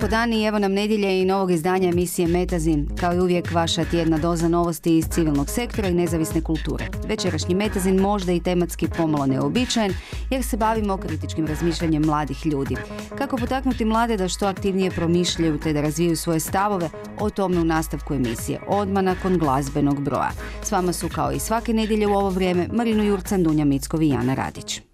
po dan i evo nam nedjelje i novog izdanja emisije Metazin. Kao i uvijek vaša tjedna doza novosti iz civilnog sektora i nezavisne kulture. Večerašnji Metazin možda i tematski pomalo neobičajen jer se bavimo kritičkim razmišljanjem mladih ljudi. Kako potaknuti mlade da što aktivnije promišljaju te da razvijaju svoje stavove o tome u nastavku emisije odmah nakon glazbenog broja. S vama su kao i svake nedjelje u ovo vrijeme Marinu Jurcan, Dunja Mickovi i Jana Radić.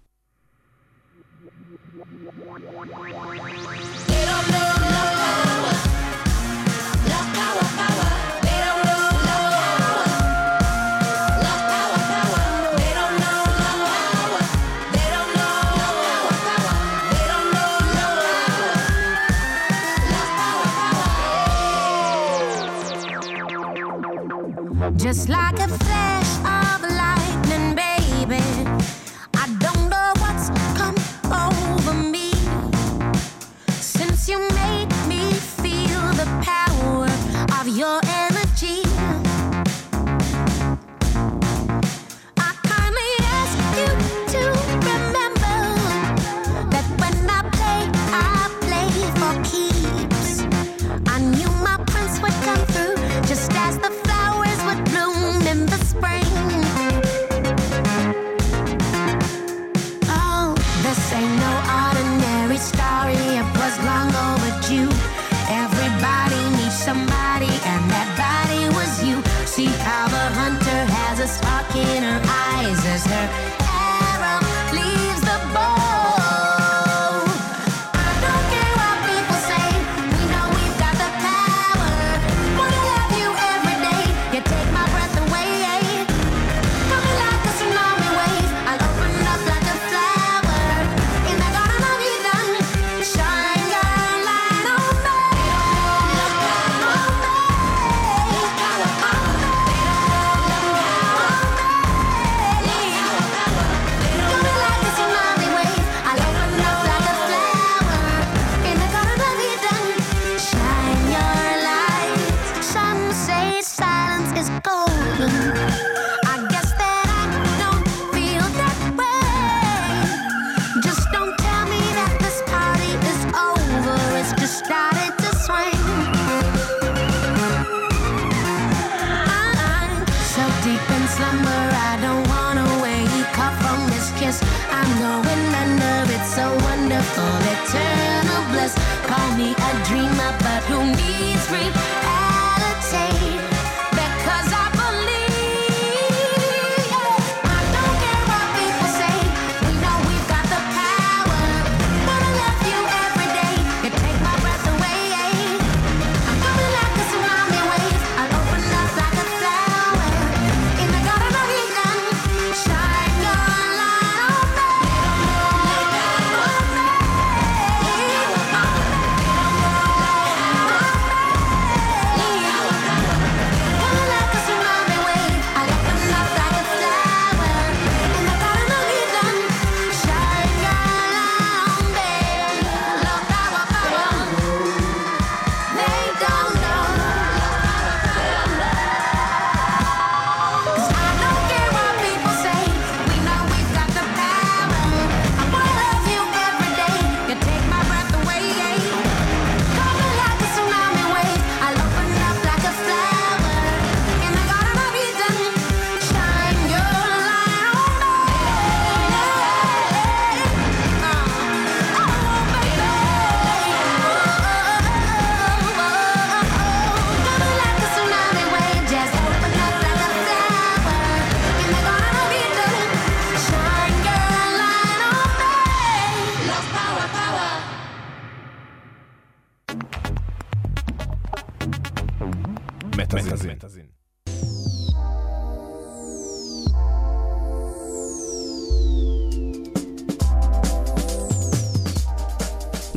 just like a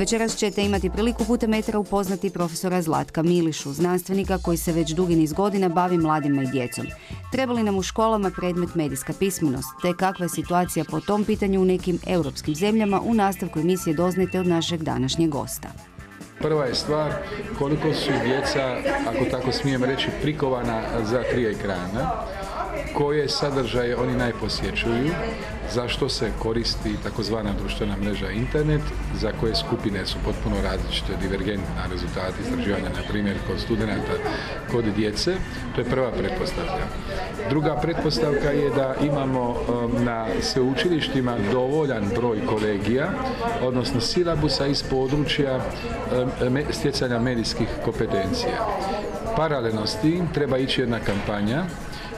Večeras ćete imati priliku putem metra upoznati profesora Zlatka Milišu, znanstvenika koji se već dugi niz godina bavi mladima i djecom. Treba li nam u školama predmet medijska pismenost, te kakva je situacija po tom pitanju u nekim europskim zemljama u nastavku emisije doznajte od našeg današnjeg gosta. Prva je stvar koliko su djeca, ako tako smijem reći, prikovana za tri ekrana koje sadržaje oni najposjećuju, zašto se koristi takozvana društvena mreža internet, za koje skupine su potpuno različite, divergentna rezultati istraživanja, na primjer kod studenta, kod djece, to je prva pretpostavka. Druga pretpostavka je da imamo um, na sveučilištima dovoljan broj kolegija, odnosno silabusa iz područja um, stjecanja medijskih kompetencija. Paralelno s tim treba ići jedna kampanja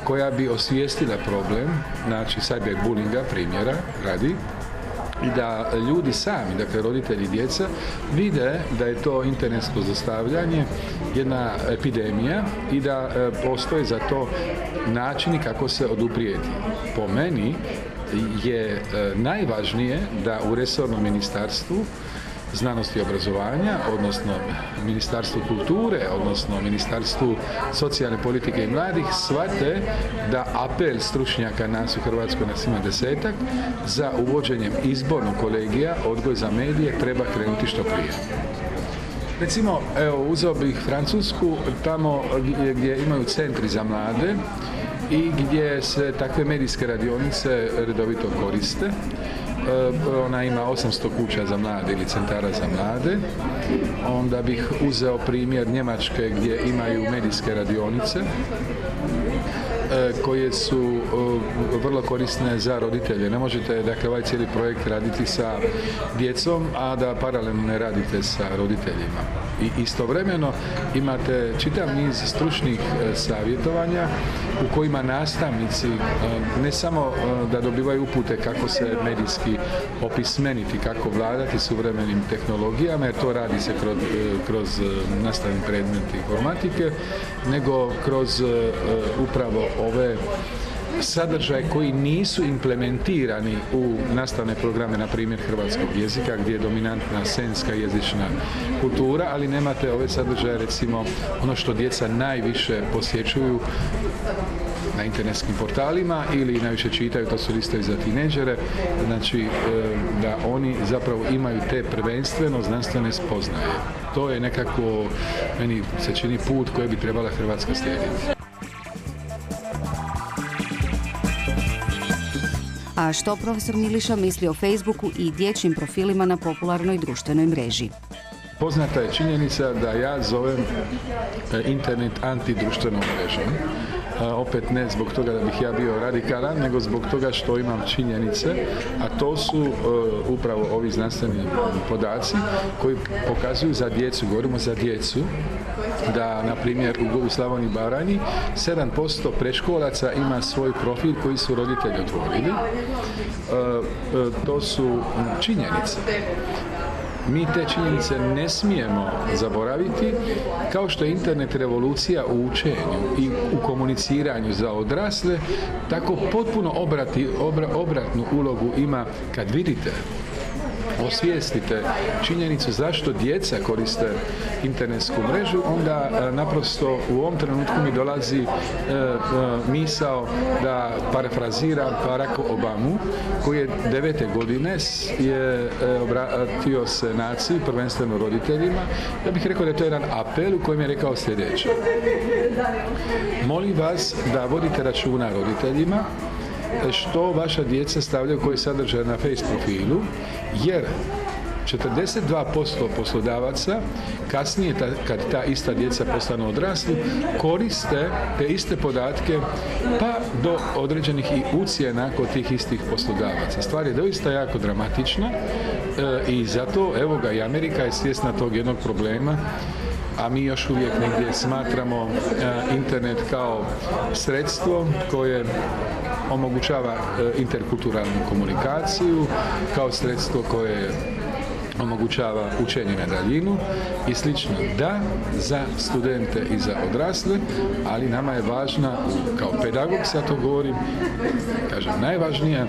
koja bi osvijestila problem, znači cyberbullinga primjera radi, i da ljudi sami, dakle roditelji i djeca, vide da je to internetsko zastavljanje jedna epidemija i da e, postoje za to načini kako se oduprijeti. Po meni je e, najvažnije da u resornom ministarstvu znanosti i obrazovanja, odnosno Ministarstvu kulture, odnosno Ministarstvu socijalne politike i mladih, shvate da apel stručnjaka nas u Hrvatskoj na svima desetak za uvođenjem izbornog kolegija odgoj za medije treba krenuti što prije. Recimo, evo, uzeo bih Francusku, tamo gdje imaju centri za mlade i gdje se takve medijske radionice redovito koriste ona ima 800 kuća za mlade ili centara za mlade. Onda bih uzeo primjer Njemačke gdje imaju medijske radionice koje su e, vrlo korisne za roditelje. Ne možete dakle ovaj cijeli projekt raditi sa djecom, a da paralelno ne radite sa roditeljima i istovremeno imate čitav niz stručnih e, savjetovanja u kojima nastavnici e, ne samo e, da dobivaju upute kako se medijski opismeniti, kako vladati suvremenim tehnologijama, jer to radi se kroz, kroz nastavni predmet informatike, nego kroz upravo ove sadržaje koji nisu implementirani u nastavne programe, na primjer hrvatskog jezika, gdje je dominantna senska jezična kultura, ali nemate ove sadržaje, recimo, ono što djeca najviše posjećuju na internetskim portalima ili najviše čitaju, to su listovi za tineđere, znači e, da oni zapravo imaju te prvenstveno znanstvene spoznaje. To je nekako, meni se čini put koji bi trebala Hrvatska slijediti. A što profesor Miliša misli o Facebooku i dječjim profilima na popularnoj društvenoj mreži? Poznata je činjenica da ja zovem e, internet antidruštvenom mrežom. E, opet ne zbog toga da bih ja bio radikalan, nego zbog toga što imam činjenice, a to su e, upravo ovi znanstveni podaci koji pokazuju za djecu, govorimo za djecu, da, na primjer, u, Slavoniji Baranji 7% preškolaca ima svoj profil koji su roditelji otvorili. to su činjenice mi te činjenice ne smijemo zaboraviti, kao što je internet revolucija u učenju i u komuniciranju za odrasle, tako potpuno obrati, obratnu ulogu ima kad vidite osvijestite činjenicu zašto djeca koriste internetsku mrežu, onda e, naprosto u ovom trenutku mi dolazi e, e, misao da parafraziram Barack Obamu, koji je devete godine je obratio se naciji, prvenstveno roditeljima. Ja bih rekao da je to jedan apel u kojem je rekao sljedeće. Molim vas da vodite računa roditeljima što vaša djeca stavljaju koji sadržaj na face profilu, jer 42% poslodavaca kasnije kad ta ista djeca postanu odrasli koriste te iste podatke pa do određenih i ucijena kod tih istih poslodavaca. Stvar je doista jako dramatična e, i zato evo ga i Amerika je svjesna tog jednog problema a mi još uvijek negdje smatramo e, internet kao sredstvo koje omogućava e, interkulturalnu komunikaciju kao sredstvo koje omogućava učenje na daljinu i slično. Da, za studente i za odrasle, ali nama je važna, kao pedagog sad to govorim, kažem, najvažnija e,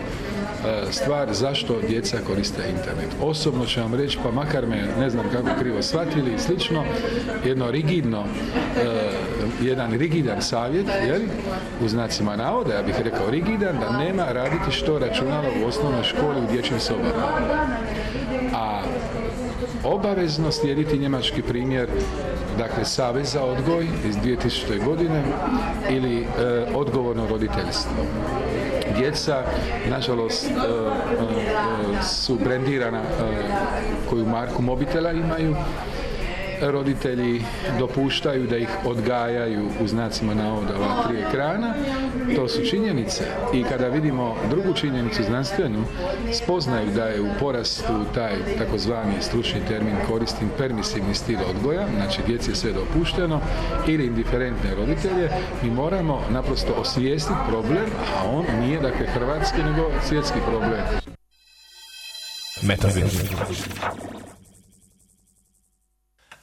stvar zašto djeca koriste internet. Osobno ću vam reći, pa makar me ne znam kako krivo shvatili i slično, jedno rigidno, e, jedan rigidan savjet, jel, u znacima navoda, ja bih rekao rigidan, da nema raditi što računalo u osnovnoj školi u dječjim sobama. A obavezno slijediti njemački primjer dakle Savez za odgoj iz 2000. godine ili e, odgovorno roditeljstvo. Djeca, nažalost, e, e, su brendirana koju marku mobitela imaju roditelji dopuštaju da ih odgajaju u znacima navoda ova tri ekrana, to su činjenice. I kada vidimo drugu činjenicu znanstvenu, spoznaju da je u porastu taj takozvani stručni termin koristim permisivni stil odgoja, znači djeci je sve dopušteno, ili indiferentne roditelje, mi moramo naprosto osvijestiti problem, a on nije dakle hrvatski, nego svjetski problem. I'm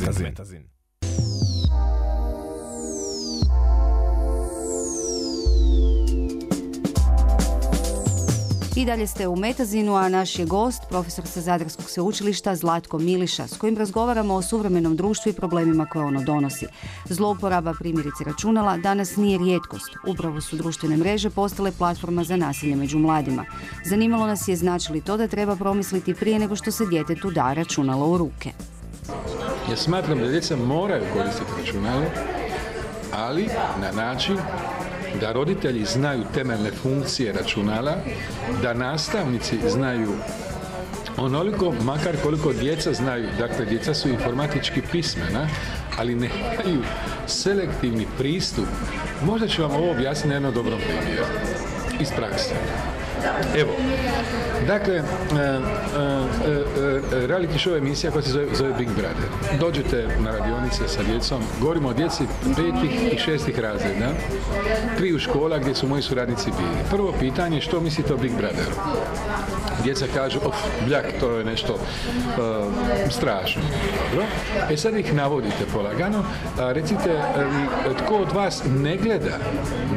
Metazin. I dalje ste u Metazinu, a naš je gost, profesor sa Zadarskog sveučilišta Zlatko Miliša, s kojim razgovaramo o suvremenom društvu i problemima koje ono donosi. Zlouporaba primjerice računala danas nije rijetkost. Upravo su društvene mreže postale platforma za nasilje među mladima. Zanimalo nas je znači li to da treba promisliti prije nego što se djetetu da računalo u ruke. Ja smatram da djeca moraju koristiti računalo, ali na način da roditelji znaju temeljne funkcije računala, da nastavnici znaju onoliko, makar koliko djeca znaju, dakle djeca su informatički pismena, ali nemaju selektivni pristup. Možda ću vam ovo objasniti na jednom dobrom primjeru iz prakse. Evo, dakle, e, e, e, reality show emisija koja se zove, Big Brother. Dođete na radionice sa djecom, govorimo o djeci petih i šestih razreda, triju škola gdje su moji suradnici bili. Prvo pitanje, što mislite o Big Brotheru? Djeca kažu, of, bljak, to je nešto strašno. Dobro. E sad ih navodite polagano, recite, tko od vas ne gleda,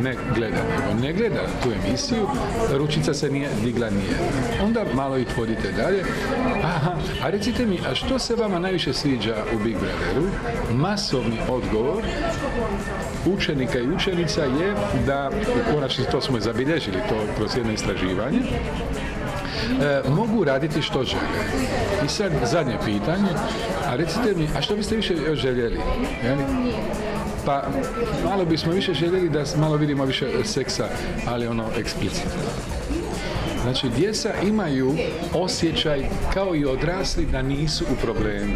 ne gleda, ne gleda tu emisiju, ručica se nije digla nije. Onda malo ih vodite dalje. Aha, a recite mi, a što se vama najviše sviđa u Big Brotheru? Masovni odgovor učenika i učenica je da, konačno to smo zabilježili to kroz jedno istraživanje, e, mogu raditi što žele. I sad zadnje pitanje, a recite mi, a što biste više još željeli? Jeli? Pa malo bismo više željeli da malo vidimo više seksa, ali ono eksplicitno. Znači, djeca imaju osjećaj kao i odrasli da nisu u problemu.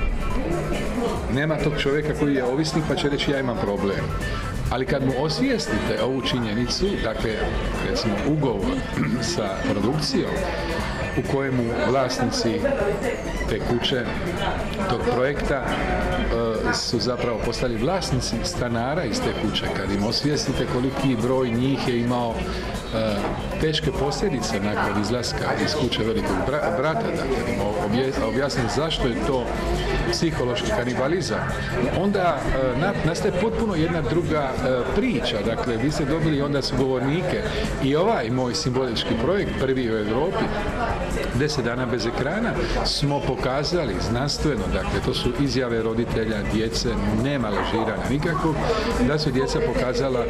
Nema tog čovjeka koji je ovisnik pa će reći ja imam problem. Ali kad mu osvijestite ovu činjenicu, dakle, recimo ugovor sa produkcijom, u kojemu vlasnici te kuće, tog projekta, e, su zapravo postali vlasnici stanara iz te kuće. Kad im osvijestite koliki broj njih je imao e, teške posljedice nakon izlaska iz kuće velikog bra- brata, dakle im objasniti zašto je to psihološki kanibalizam, onda e, na- nastaje potpuno jedna druga e, priča. Dakle, vi ste dobili onda sugovornike i ovaj moj simbolički projekt, prvi u Europi, deset dana bez ekrana, smo pokazali znanstveno, dakle, to su izjave roditelja, djece, nema lažiranja nikakvog, da su djeca pokazala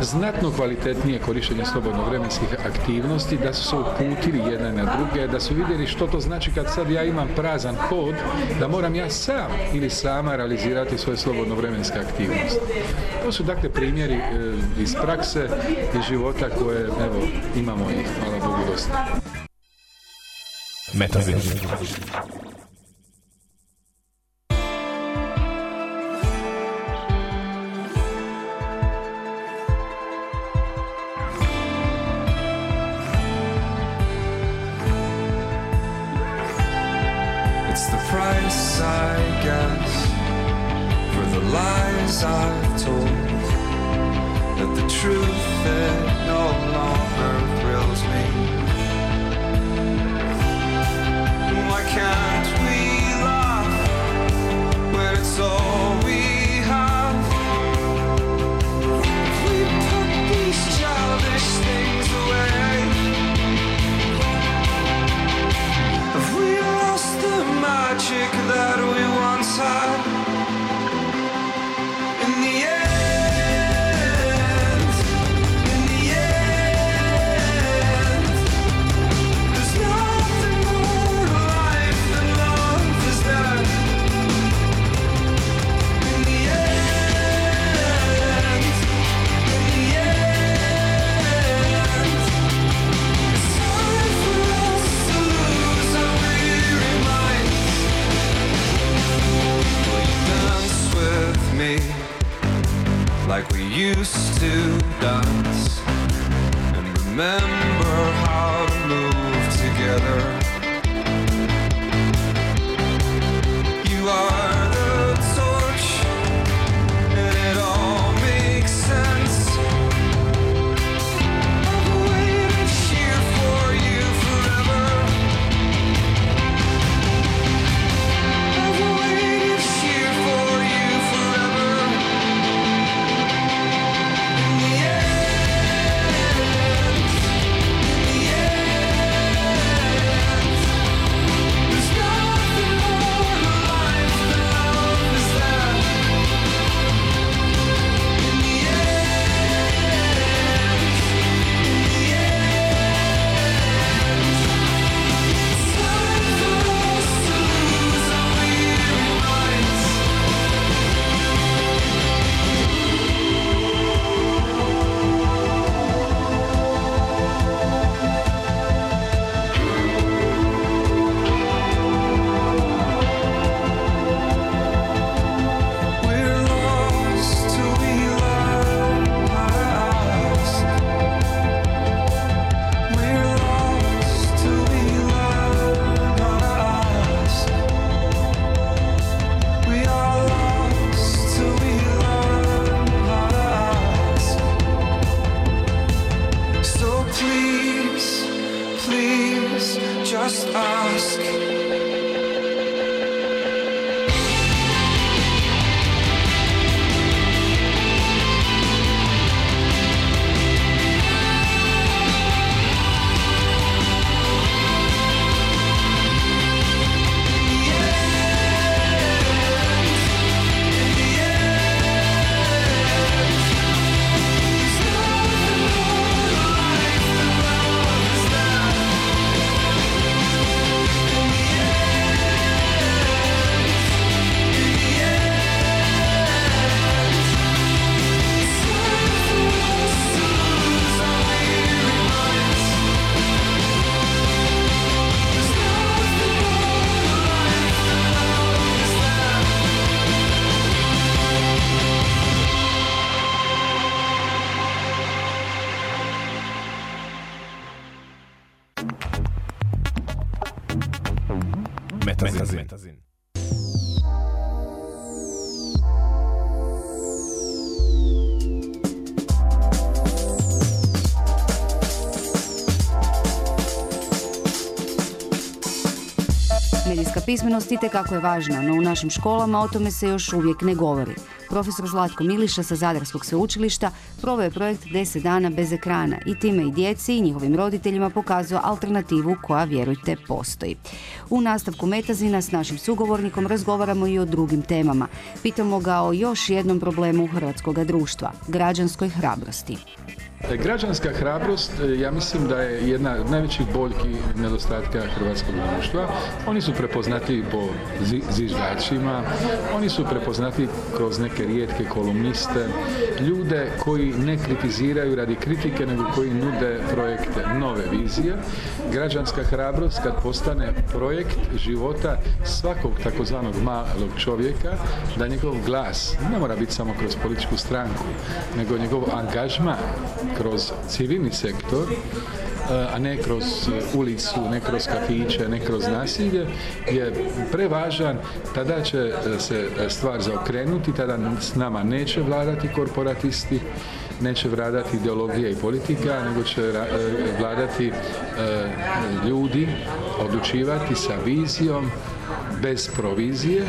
znatno kvalitetnije korištenje slobodno vremenskih aktivnosti, da su se uputili jedne na druge, da su vidjeli što to znači kad sad ja imam prazan hod, da moram ja sam ili sama realizirati svoje slobodno vremenske aktivnosti. To su dakle primjeri e, iz prakse, iz života koje, evo, imamo ih, hvala Bogu, dosta. Price, I guess, for the lies I've told. That the truth it no longer thrills me. Why can't we laugh when it's all we chick that Metazin. Metazin. Medijska pismenost itekako je važna, no u našim školama o tome se još uvijek ne govori. Profesor Zlatko Miliša sa Zadarskog sveučilišta proveo je projekt 10 dana bez ekrana i time i djeci i njihovim roditeljima pokazao alternativu koja, vjerujte, postoji. U nastavku Metazina s našim sugovornikom razgovaramo i o drugim temama. Pitamo ga o još jednom problemu hrvatskog društva, građanskoj hrabrosti. E, Građanska hrabrost, e, ja mislim da je jedna od najvećih boljki nedostatka hrvatskog društva. Oni su prepoznati po zviždačima, oni su prepoznati kroz neke rijetke kolumniste, ljude koji ne kritiziraju radi kritike, nego koji nude projekte, nove vizije. Građanska hrabrost kad postane projekt života svakog takozvanog malog čovjeka, da njegov glas ne mora biti samo kroz političku stranku, nego njegov angažman kroz civilni sektor, e, a ne kroz e, ulicu, ne kroz kafiće, ne kroz nasilje, je prevažan, tada će e, se stvar zaokrenuti, tada s nama neće vladati korporatisti, neće vladati ideologija i politika, nego će vladati ljudi, odlučivati sa vizijom, bez provizije,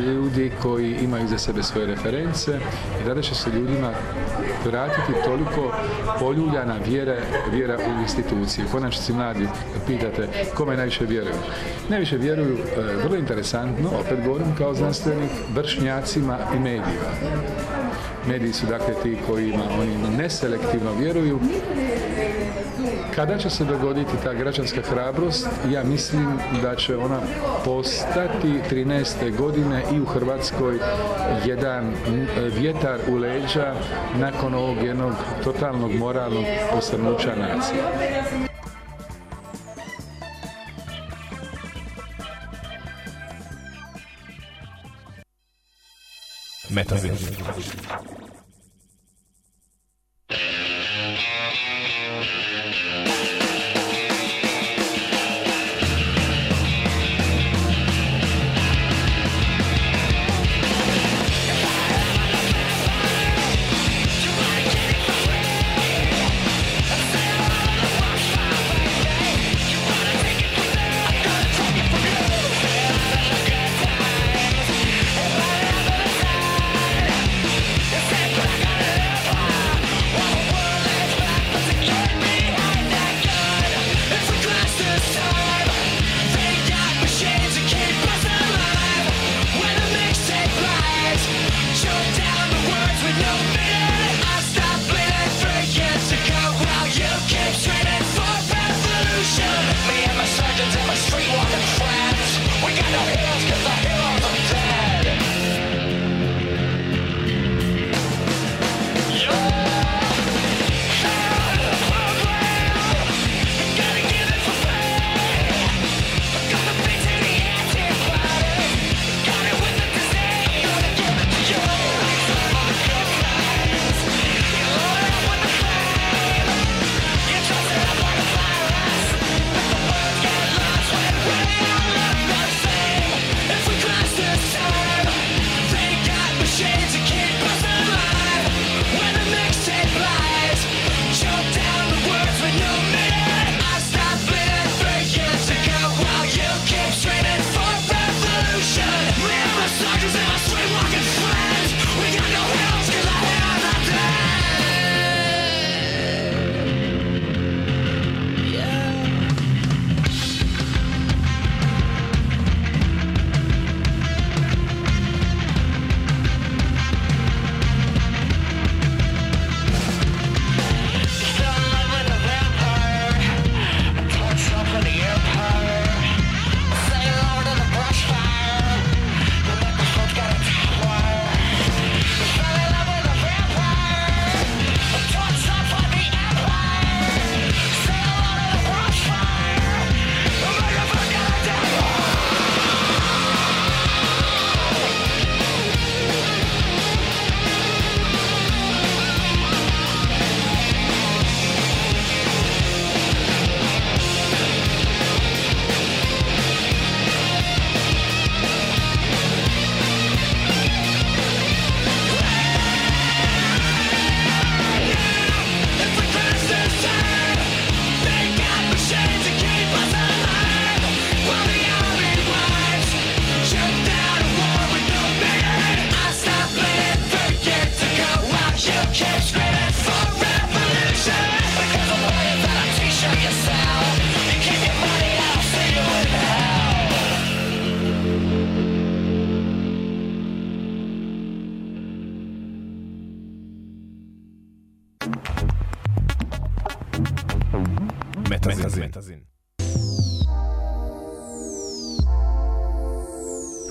ljudi koji imaju za sebe svoje reference i tada će se ljudima vratiti toliko poljuljana vjera, vjera u institucije. U konačnici mladi pitate kome najviše vjeruju. Najviše vjeruju, e, vrlo interesantno, opet govorim kao znanstvenik, vršnjacima i medijima. Mediji su dakle ti kojima oni neselektivno vjeruju. Kada će se dogoditi ta građanska hrabrost, ja mislim da će ona postati 13. godine i u Hrvatskoj jedan vjetar u leđa nakon ovog jednog totalnog moralnog posrnuća nacije. Metazin.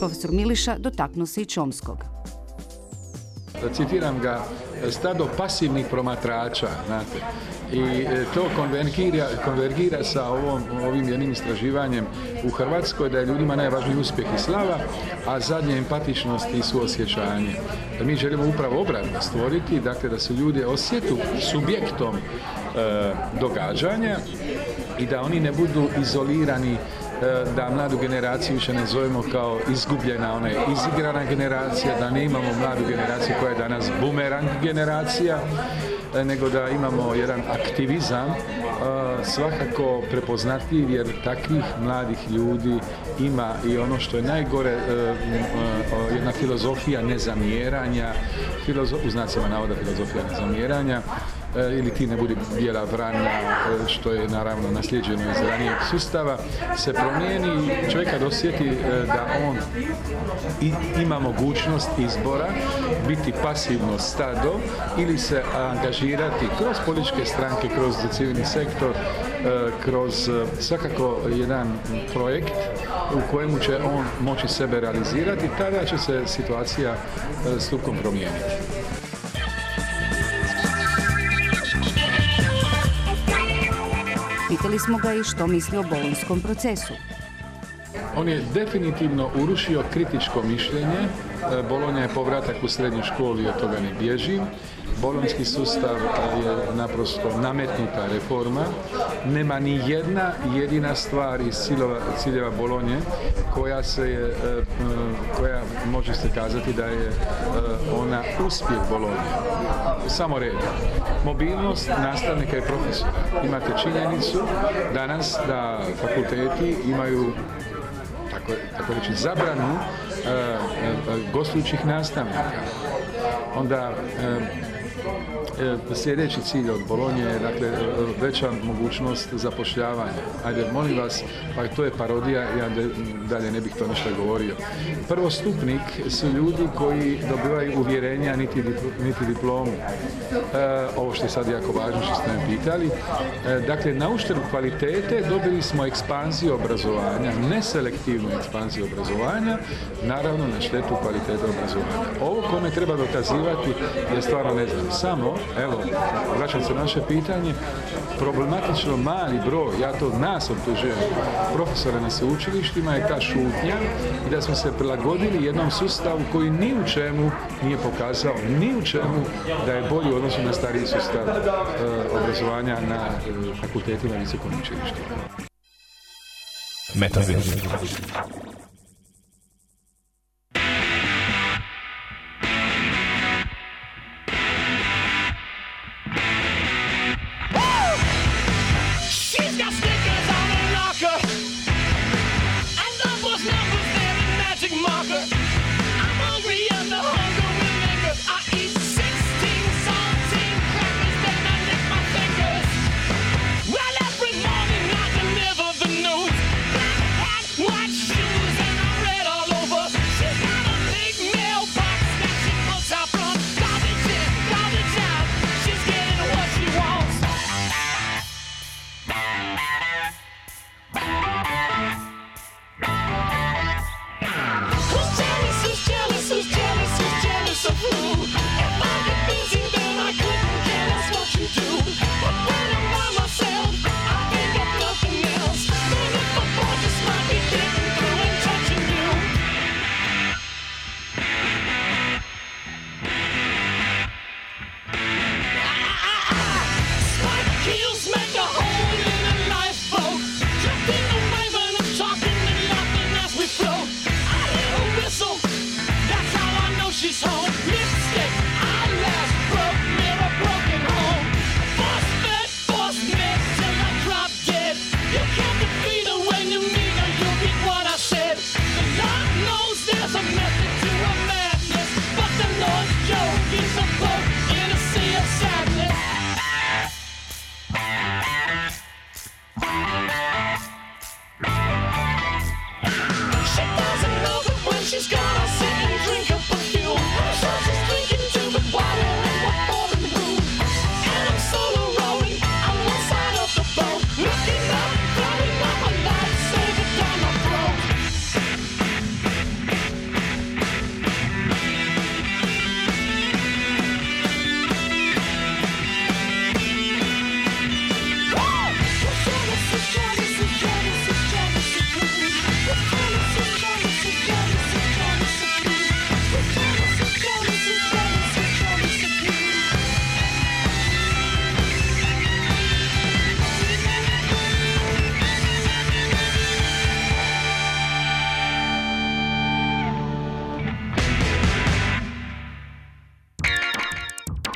Profesor Miliša dotaknuo se i Čomskog. citiram ga, stado pasivnih promatrača, znate. I e, to konvergira, konvergira sa ovom, ovim jednim istraživanjem u Hrvatskoj da je ljudima najvažniji uspjeh i slava, a zadnje empatičnost i suosjećanje. Da mi želimo upravo obratno stvoriti, dakle da se ljudi osjetu subjektom e, događanja i da oni ne budu izolirani da mladu generaciju više ne zovemo kao izgubljena, ona je izigrana generacija, da ne imamo mladu generaciju koja je danas bumerang generacija, e, nego da imamo jedan aktivizam e, svakako prepoznatljiv jer takvih mladih ljudi ima i ono što je najgore e, e, jedna filozofija nezamjeranja filozo, u znacima navoda filozofija nezamjeranja e, ili ti ne budi bijela vrana, e, što je naravno naslijeđeno iz ranijeg sustava, se promijeni i čovjek kad osjeti e, da on ima mogućnost izbora, biti pasivno stado ili se angažirati kroz političke stranke, kroz civilni sektor, e, kroz e, svakako jedan projekt u kojemu će on moći sebe realizirati, tada će se situacija e, stupkom promijeniti. Pitali smo ga i što misli o bolonskom procesu. On je definitivno urušio kritičko mišljenje. E, Bolonja je povratak u srednju školu i od toga ne bježim. Bolonjski sustav je naprosto nametnuta reforma. Nema ni jedna jedina stvar iz ciljeva, Bolonje koja se je, e, e, koja može se kazati da je e, ona uspjeh Bolonje. Samo red. Mobilnost nastavnika i profesora. Imate činjenicu danas da fakulteti imaju tako, tako reći zabranu gostujućih nastavnika. Onda sljedeći cilj od Bolonje je dakle, e, veća mogućnost zapošljavanja. Ajde, molim vas, pa to je parodija, ja dalje ne bih to ništa govorio. Prvostupnik su ljudi koji dobivaju uvjerenja niti, niti diplomu. E, ovo što je sad jako važno što ste me pitali. E, dakle, na uštrb kvalitete dobili smo ekspanziju obrazovanja, neselektivnu ekspanziju obrazovanja, naravno na štetu kvalitete obrazovanja. Ovo kome treba dokazivati je stvarno ne znam. Samo, evo, vraćam se na naše pitanje, problematično mali broj, ja to nas optužujem, profesora na sveučilištima je ta šutnja i da smo se prilagodili jednom sustavu koji ni u čemu nije pokazao, ni u čemu da je bolji u na stariji sustav e, obrazovanja na e, fakultetima i visokom učilištu.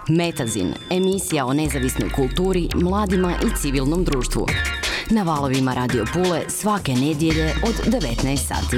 Metazin, emisija o nezavisnoj kulturi, mladima i civilnom društvu. Na valovima Radio Pule svake nedjelje od 19 sati.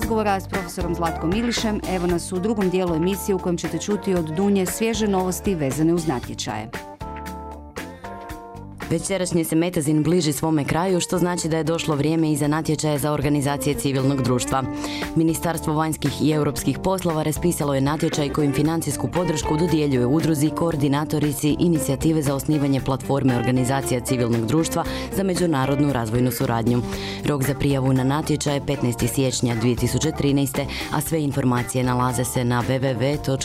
Razgovora s profesorom Zlatkom Ilišem, evo nas u drugom dijelu emisije u kojem ćete čuti od Dunje svježe novosti vezane uz natječaje. Večerašnji se Metazin bliži svome kraju, što znači da je došlo vrijeme i za natječaje za organizacije civilnog društva. Ministarstvo vanjskih i europskih poslova raspisalo je natječaj kojim financijsku podršku dodjeljuje udruzi, koordinatorici, inicijative za osnivanje platforme organizacija civilnog društva za međunarodnu razvojnu suradnju. Rok za prijavu na natječaj je 15. siječnja 2013. a sve informacije nalaze se na www.mvep.hr.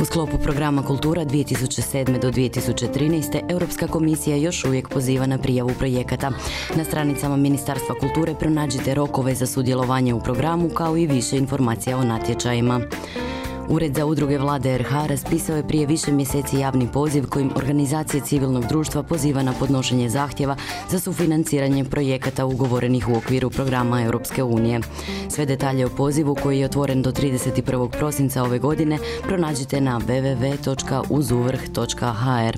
U sklopu programa Kultura 2007. do 2013. Europska komisija još uvijek poziva na prijavu projekata. Na stranicama Ministarstva kulture pronađite rokove za sudjelovanje u programu kao i više informacija o natječajima. Ured za udruge vlade RH raspisao je prije više mjeseci javni poziv kojim organizacije civilnog društva poziva na podnošenje zahtjeva za sufinanciranje projekata ugovorenih u okviru programa Europske unije. Sve detalje o pozivu koji je otvoren do 31. prosinca ove godine pronađite na www.uzuvrh.hr.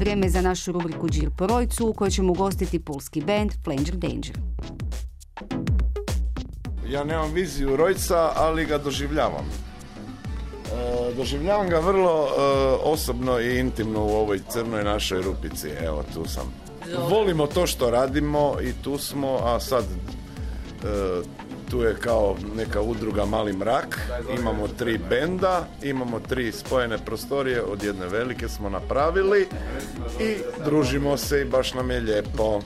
Vrijeme je za našu rubriku Džir po rojcu u kojoj ćemo ugostiti pulski band Flanger Danger. Ja nemam viziju Rojca, ali ga doživljavam. E, doživljavam ga vrlo e, osobno i intimno u ovoj crnoj našoj rupici. Evo, tu sam. Volimo to što radimo i tu smo, a sad e, tu je kao neka udruga Mali mrak. Imamo tri benda, imamo tri spojene prostorije, od jedne velike smo napravili i družimo se i baš nam je lijepo.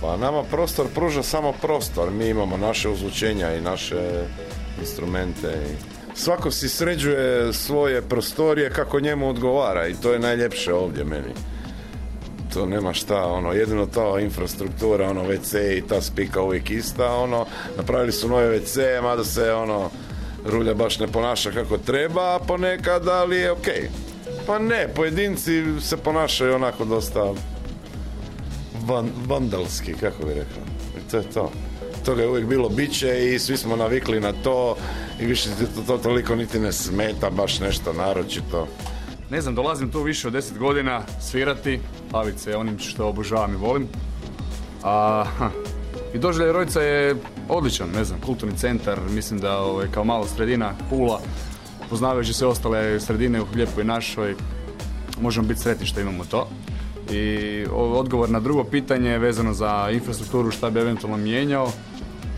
Pa nama prostor pruža samo prostor. Mi imamo naše uzvučenja i naše instrumente. I svako si sređuje svoje prostorije kako njemu odgovara i to je najljepše ovdje meni. To nema šta, ono, jedino ta infrastruktura, ono, WC i ta spika uvijek ista, ono, napravili su nove WC, mada se, ono, rulja baš ne ponaša kako treba ponekad, ali je okej. Pa ne, pojedinci se ponašaju onako dosta van, vandalski, kako bi rekao. I to je to. Toga je uvijek bilo biće i svi smo navikli na to i više to, to toliko niti ne smeta baš nešto naročito. Ne znam, dolazim tu više od 10 godina svirati, baviti se onim što obožavam i volim. A, I doživljaj Rojca je odličan, ne znam, kulturni centar, mislim da ovaj, kao mala sredina, Pula, poznavajući sve ostale sredine u Lijepoj našoj, možemo biti sretni što imamo to. I odgovor na drugo pitanje vezano za infrastrukturu, šta bi eventualno mijenjao,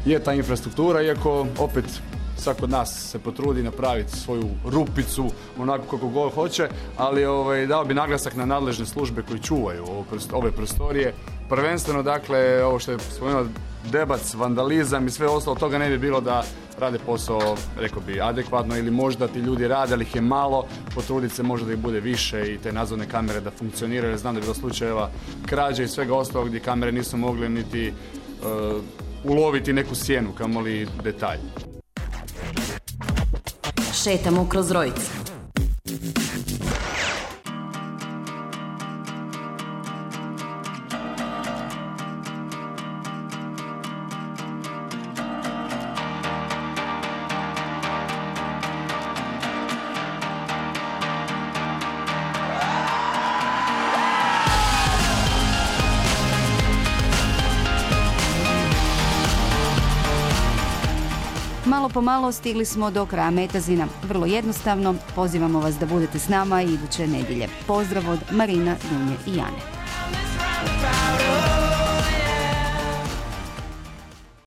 je ta infrastruktura, iako opet svako od nas se potrudi napraviti svoju rupicu onako kako god hoće, ali ovaj, dao bi naglasak na nadležne službe koji čuvaju ove prostorije. Prvenstveno, dakle, ovo što je spomenuo debac, vandalizam i sve ostalo, toga ne bi bilo da rade posao, rekao bi, adekvatno ili možda ti ljudi rade, ali ih je malo, potruditi se možda da ih bude više i te nadzorne kamere da funkcioniraju, jer znam da je bilo slučajeva krađe i svega ostalog gdje kamere nisu mogle niti uh, uloviti neku sjenu, kamoli detalj. Šetamo kroz Rojc. Po malo stigli smo do kraja Metazina. Vrlo jednostavno, pozivamo vas da budete s nama i iduće nedjelje. Pozdrav od Marina, Dunje i Jane.